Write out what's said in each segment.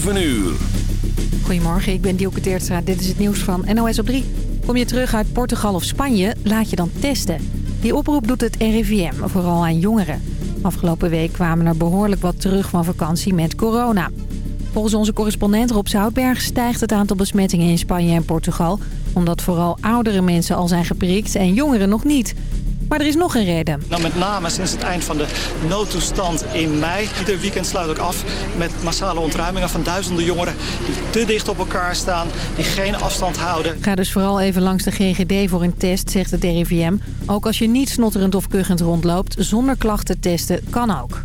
7 uur. Goedemorgen, ik ben Dielke Teertstra. Dit is het nieuws van NOS op 3. Kom je terug uit Portugal of Spanje, laat je dan testen. Die oproep doet het RIVM, vooral aan jongeren. Afgelopen week kwamen er behoorlijk wat terug van vakantie met corona. Volgens onze correspondent Rob Zoutberg stijgt het aantal besmettingen in Spanje en Portugal... omdat vooral oudere mensen al zijn geprikt en jongeren nog niet... Maar er is nog een reden. Nou, met name sinds het eind van de noodtoestand in mei. Ieder weekend sluit ook af met massale ontruimingen van duizenden jongeren... die te dicht op elkaar staan, die geen afstand houden. Ga dus vooral even langs de GGD voor een test, zegt het RIVM. Ook als je niet snotterend of kuchend rondloopt, zonder klachten testen kan ook.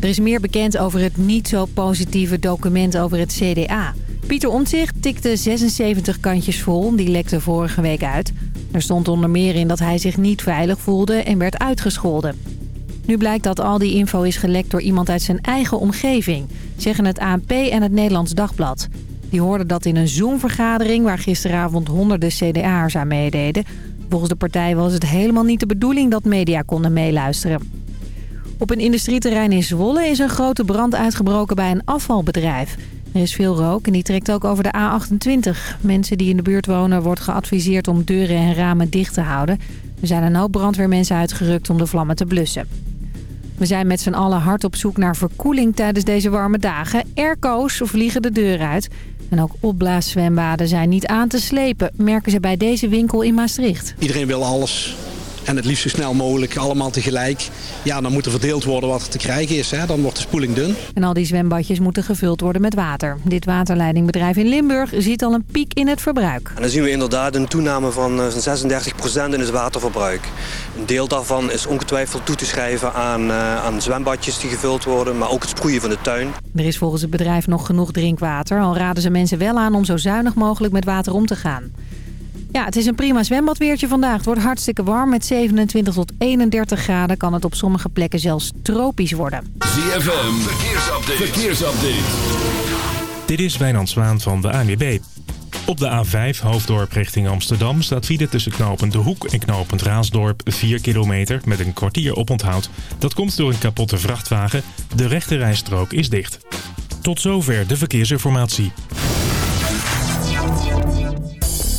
Er is meer bekend over het niet zo positieve document over het CDA. Pieter Omtzigt tikte 76 kantjes vol, die lekte vorige week uit... Er stond onder meer in dat hij zich niet veilig voelde en werd uitgescholden. Nu blijkt dat al die info is gelekt door iemand uit zijn eigen omgeving, zeggen het ANP en het Nederlands Dagblad. Die hoorden dat in een Zoom-vergadering waar gisteravond honderden CDA'ers aan meededen. Volgens de partij was het helemaal niet de bedoeling dat media konden meeluisteren. Op een industrieterrein in Zwolle is een grote brand uitgebroken bij een afvalbedrijf. Er is veel rook en die trekt ook over de A28. Mensen die in de buurt wonen wordt geadviseerd om deuren en ramen dicht te houden. Er zijn een hoop brandweermensen uitgerukt om de vlammen te blussen. We zijn met z'n allen hard op zoek naar verkoeling tijdens deze warme dagen. Airco's vliegen de deur uit. En ook opblaaszwembaden zijn niet aan te slepen, merken ze bij deze winkel in Maastricht. Iedereen wil alles en het liefst zo snel mogelijk, allemaal tegelijk. Ja, dan moet er verdeeld worden wat er te krijgen is. Hè? Dan wordt de spoeling dun. En al die zwembadjes moeten gevuld worden met water. Dit waterleidingbedrijf in Limburg ziet al een piek in het verbruik. En dan zien we inderdaad een toename van 36% eh, in het waterverbruik. Een deel daarvan is ongetwijfeld toe te schrijven aan, uh, aan zwembadjes die gevuld worden... maar ook het sproeien van de tuin. Er is volgens het bedrijf nog genoeg drinkwater. Al raden ze mensen wel aan om zo zuinig mogelijk met water om te gaan. Ja, het is een prima zwembadweertje vandaag. Het wordt hartstikke warm. Met 27 tot 31 graden kan het op sommige plekken zelfs tropisch worden. ZFM, verkeersupdate. verkeersupdate. Dit is Wijnand Zwaan van de ANWB. Op de A5 Hoofddorp richting Amsterdam staat file tussen knooppunt De Hoek en knooppunt Raasdorp 4 kilometer met een kwartier oponthoud. Dat komt door een kapotte vrachtwagen. De rechte rijstrook is dicht. Tot zover de verkeersinformatie.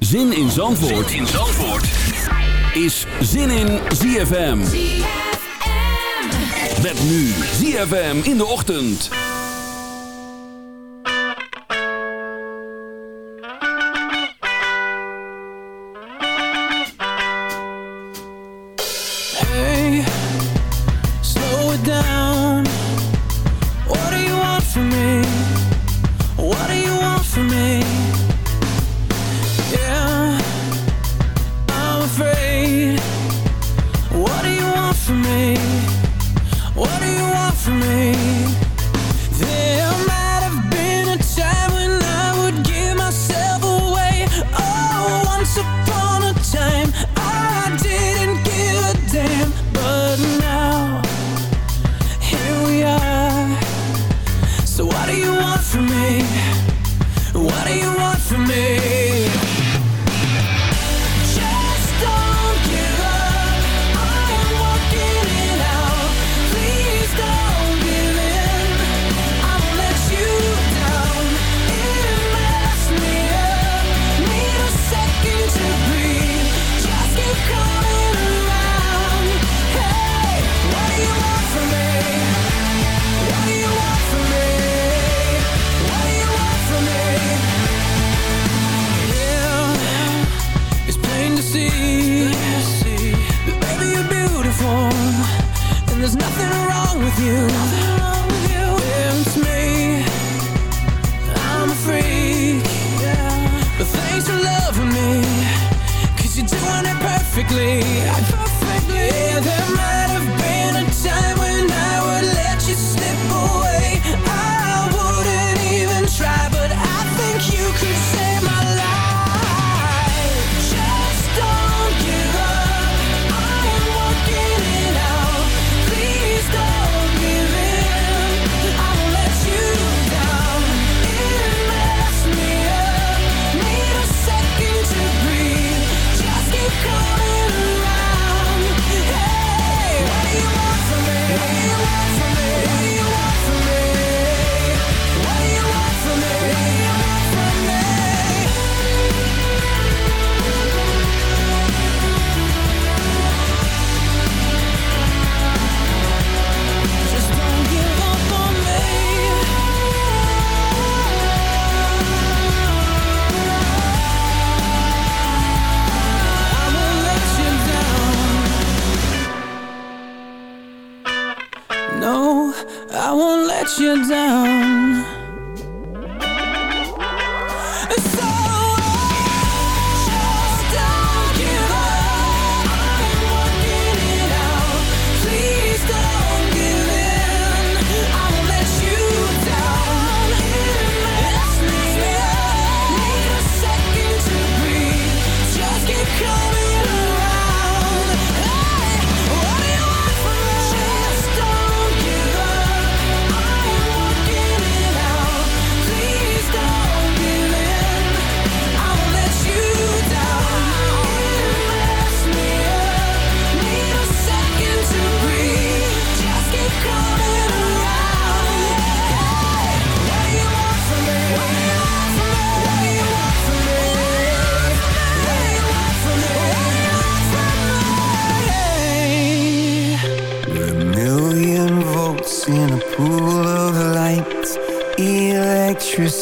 Zin in Zandvoort, in Zandvoort. is Zin in ZFM. Met nu ZFM in de ochtend.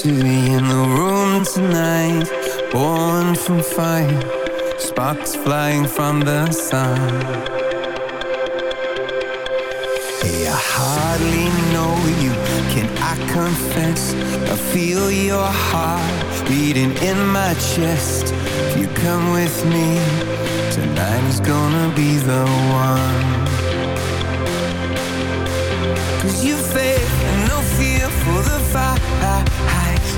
to be in the room tonight. Born from fire Sparks flying from the sun. Hey, I hardly know you. Can I confess? I feel your heart Beating in my chest. If you come with me Tonight is gonna be the one. Cause you faith and no fear for the fight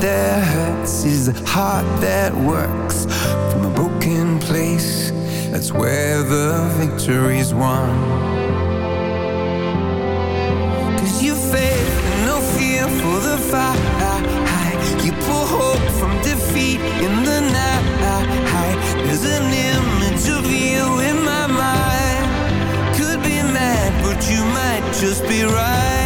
that hurts is the heart that works from a broken place. That's where the victory's won. Cause you fail, no fear for the fight. You pull hope from defeat in the night. There's an image of you in my mind. Could be mad, but you might just be right.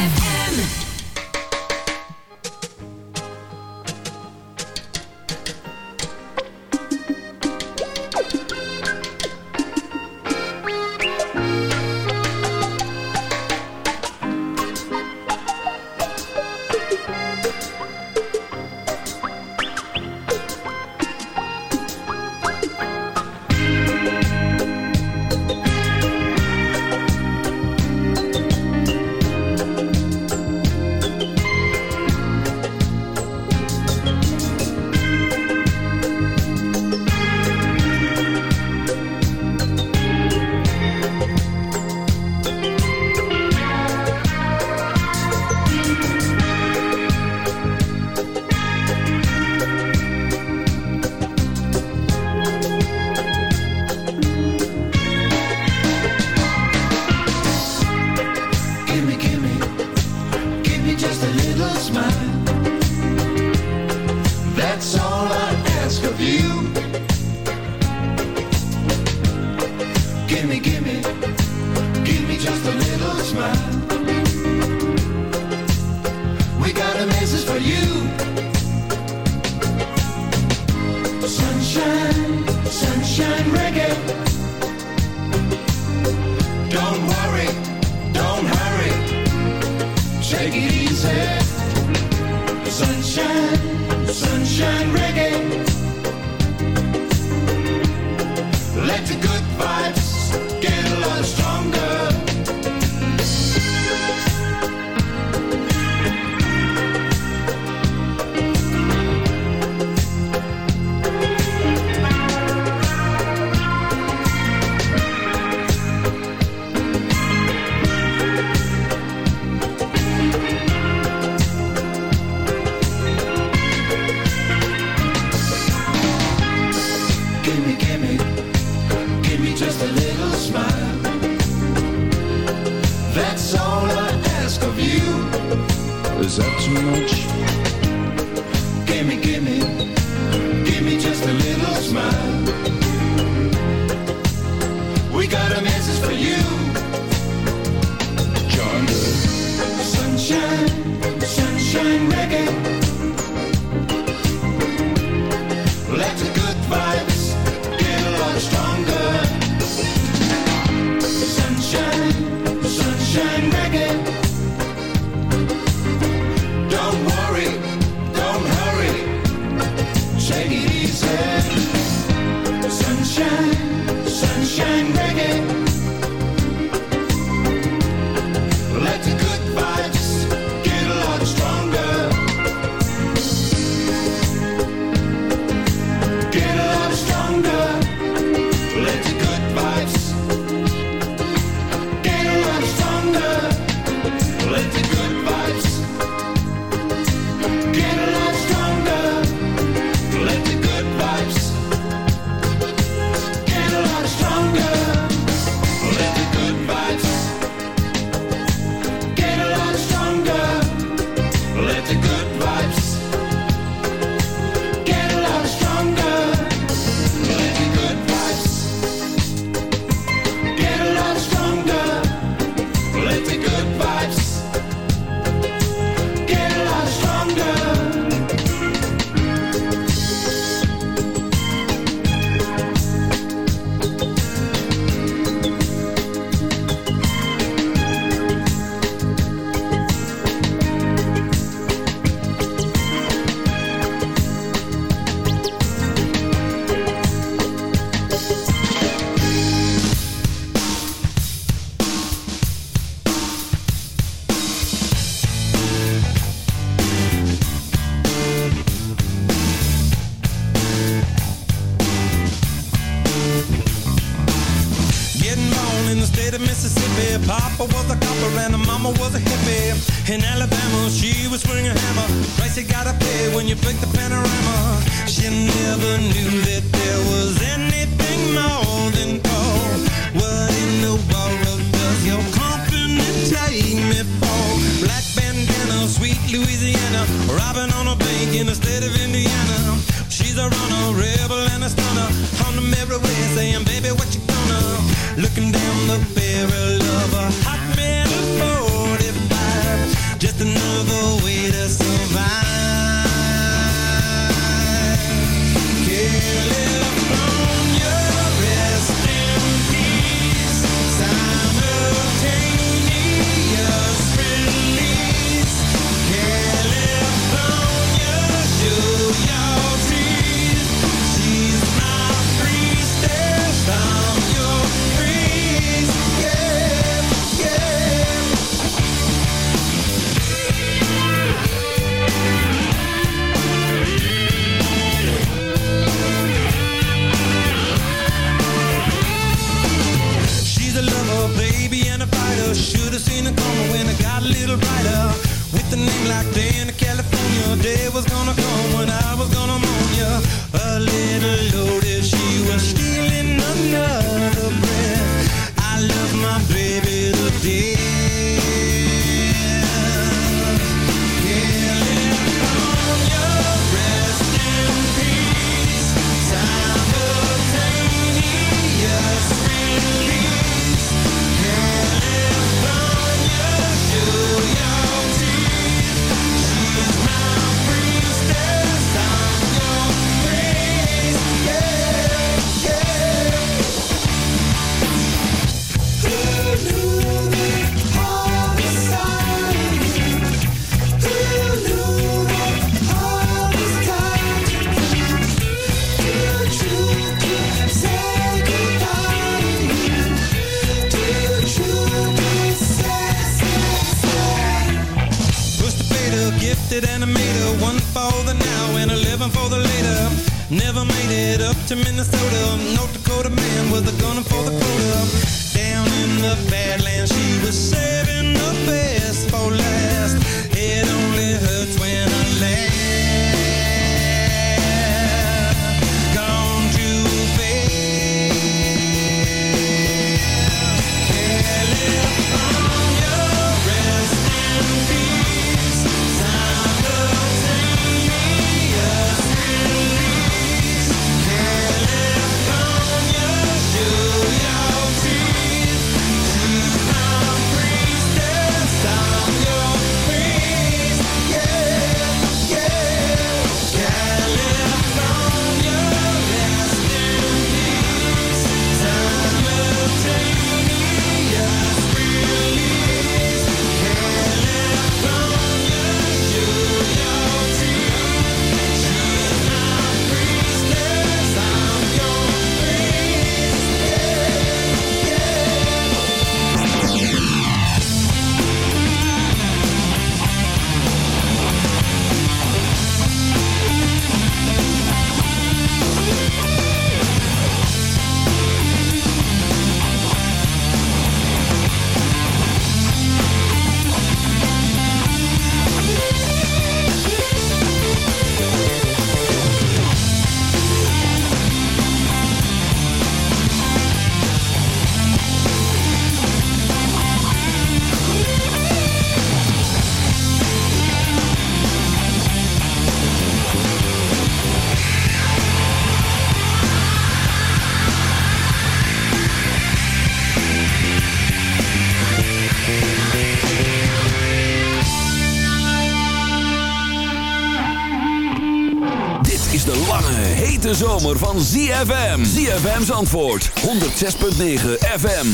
van ZFM. ZFM's antwoord. 106.9 FM.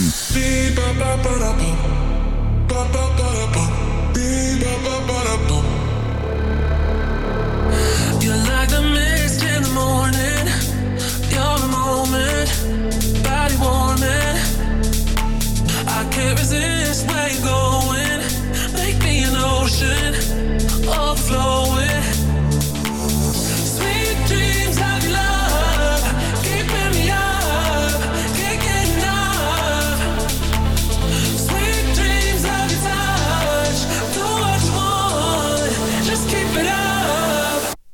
You're like the mist in the morning. You're the moment. Body warming. I can't resist where you're going. Make me an ocean.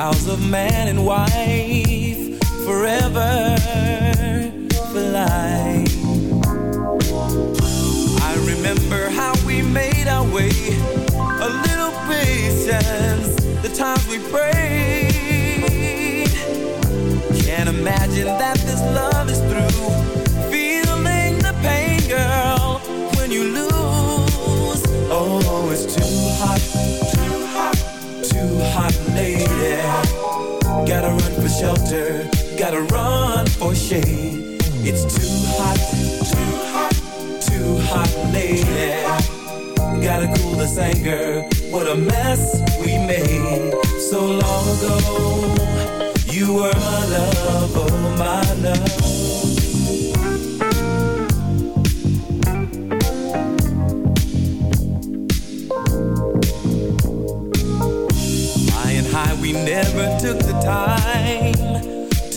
Vows of man and wife Forever for life. I remember how we made our way A little patience The times we prayed. Can't imagine that this love Run for shade. It's too hot Too hot Too hot, lady Gotta cool this anger. What a mess we made. So long ago You were my love, oh my love. Flying high, we never took the time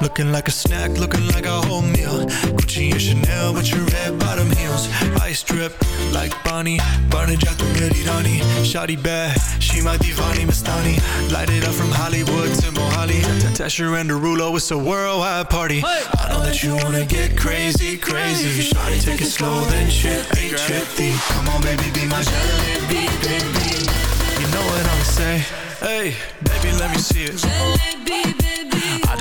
Looking like a snack, looking like a whole meal. Gucci and Chanel with your red bottom heels. Ice drip like Bonnie. Barney Jack Meri Rani. Shawty bad, she my divani Mastani. Light it up from Hollywood to Mohali. Tesher and Derulo, it's a worldwide party. I know that you wanna get crazy, crazy. Shawty, take it slow, then chippy, chippy. Come on, baby, be my jalebi, baby. You know what I'ma say? Hey, baby, let me see it. I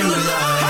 you alive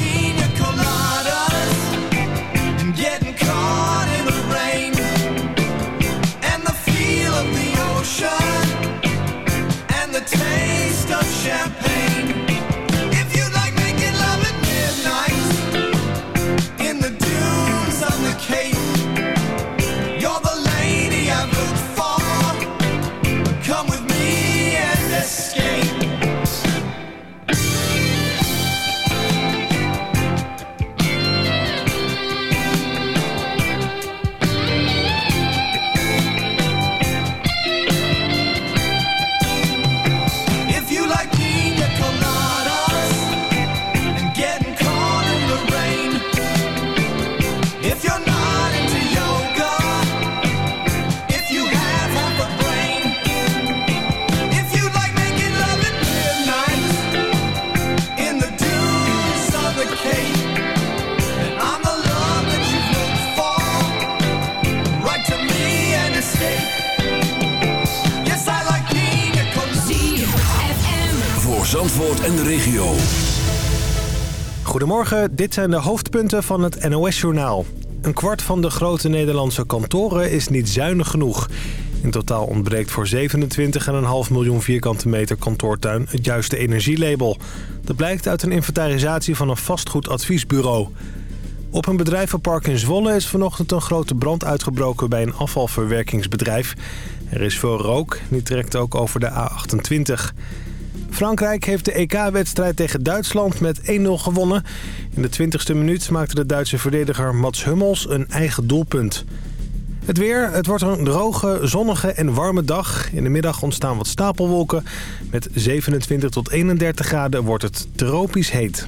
Dit zijn de hoofdpunten van het NOS-journaal. Een kwart van de grote Nederlandse kantoren is niet zuinig genoeg. In totaal ontbreekt voor 27,5 miljoen vierkante meter kantoortuin het juiste energielabel. Dat blijkt uit een inventarisatie van een vastgoedadviesbureau. Op een bedrijvenpark in Zwolle is vanochtend een grote brand uitgebroken bij een afvalverwerkingsbedrijf. Er is veel rook, die trekt ook over de A28. Frankrijk heeft de EK-wedstrijd tegen Duitsland met 1-0 gewonnen. In de 20e minuut maakte de Duitse verdediger Mats Hummels een eigen doelpunt. Het weer, het wordt een droge, zonnige en warme dag. In de middag ontstaan wat stapelwolken. Met 27 tot 31 graden wordt het tropisch heet.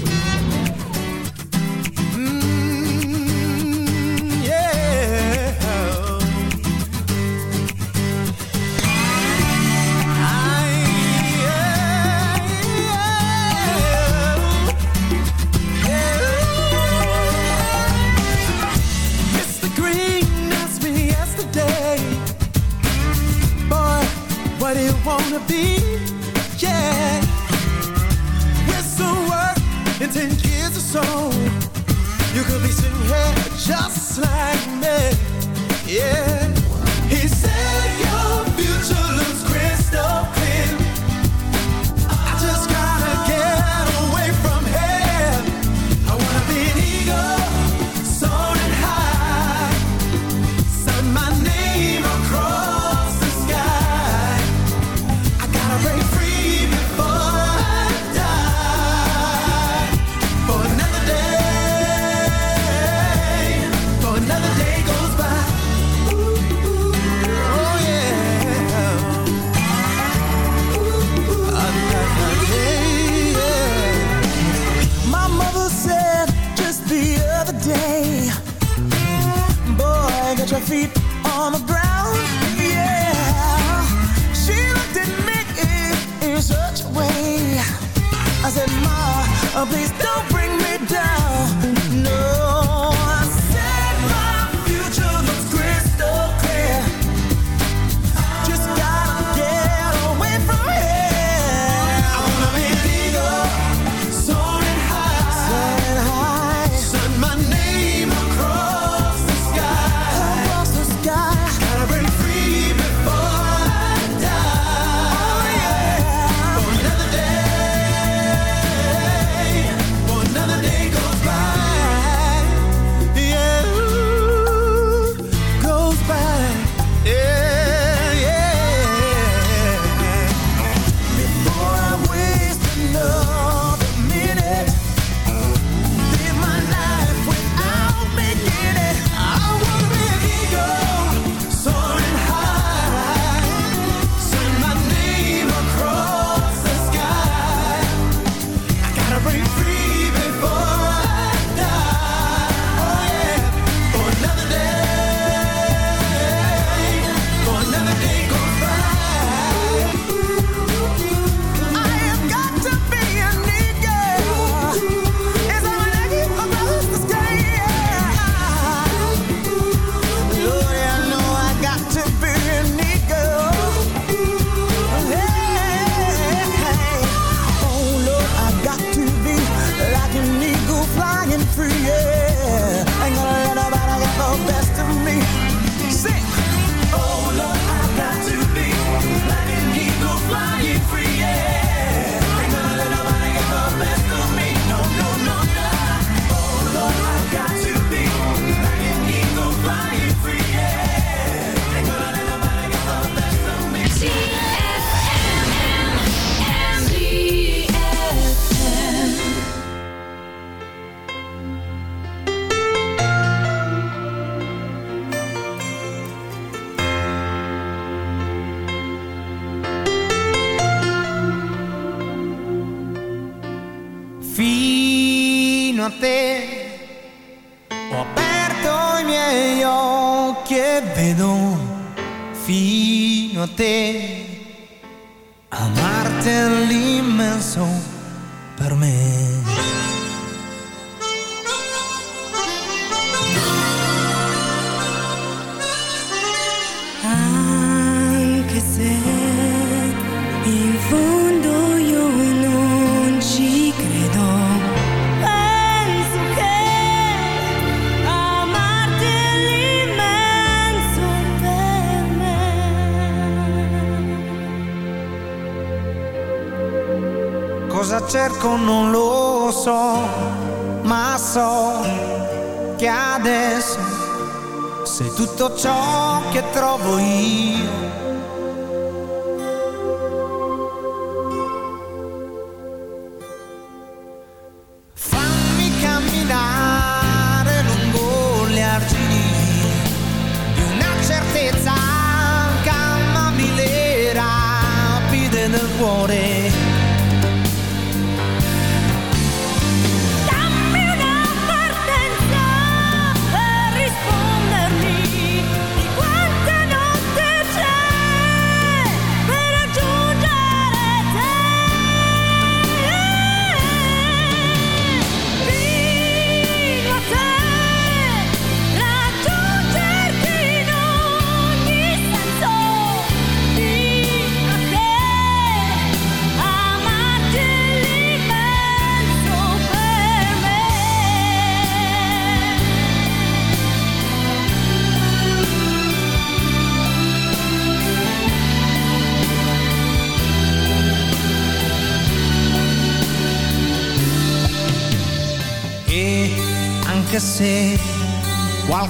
your feet on the ground. Yeah. She looked at me in such a way. I said, Ma, please don't bring me down.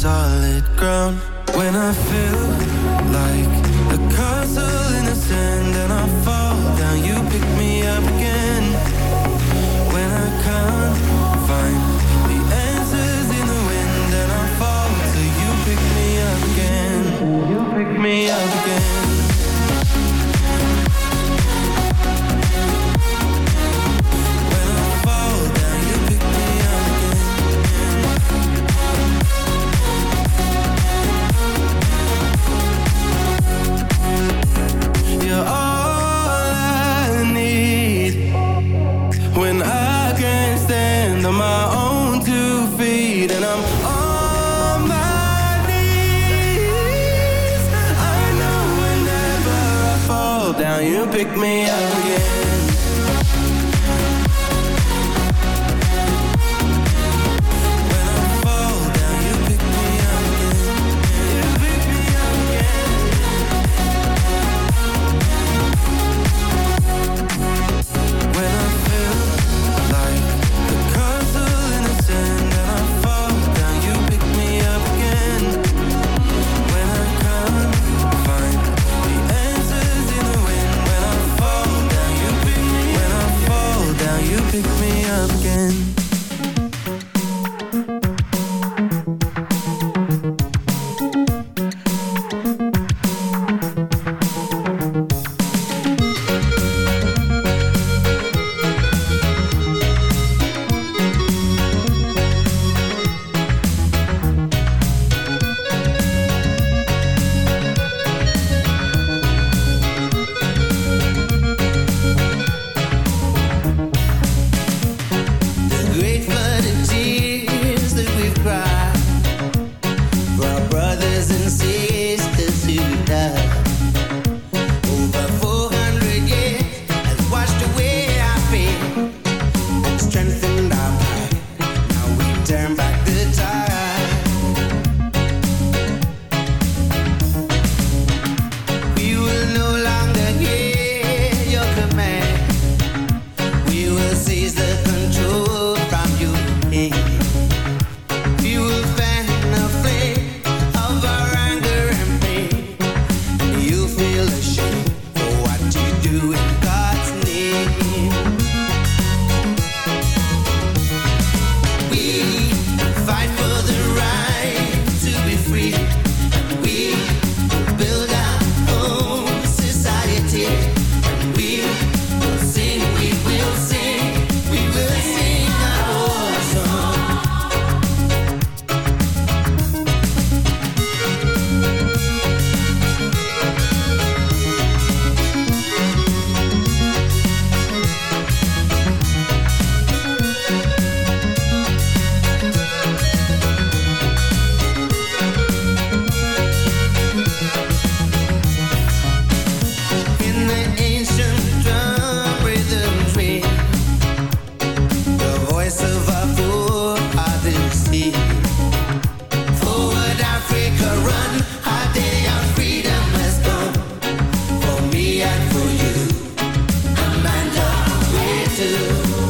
solid ground. When I feel pick me up again. You.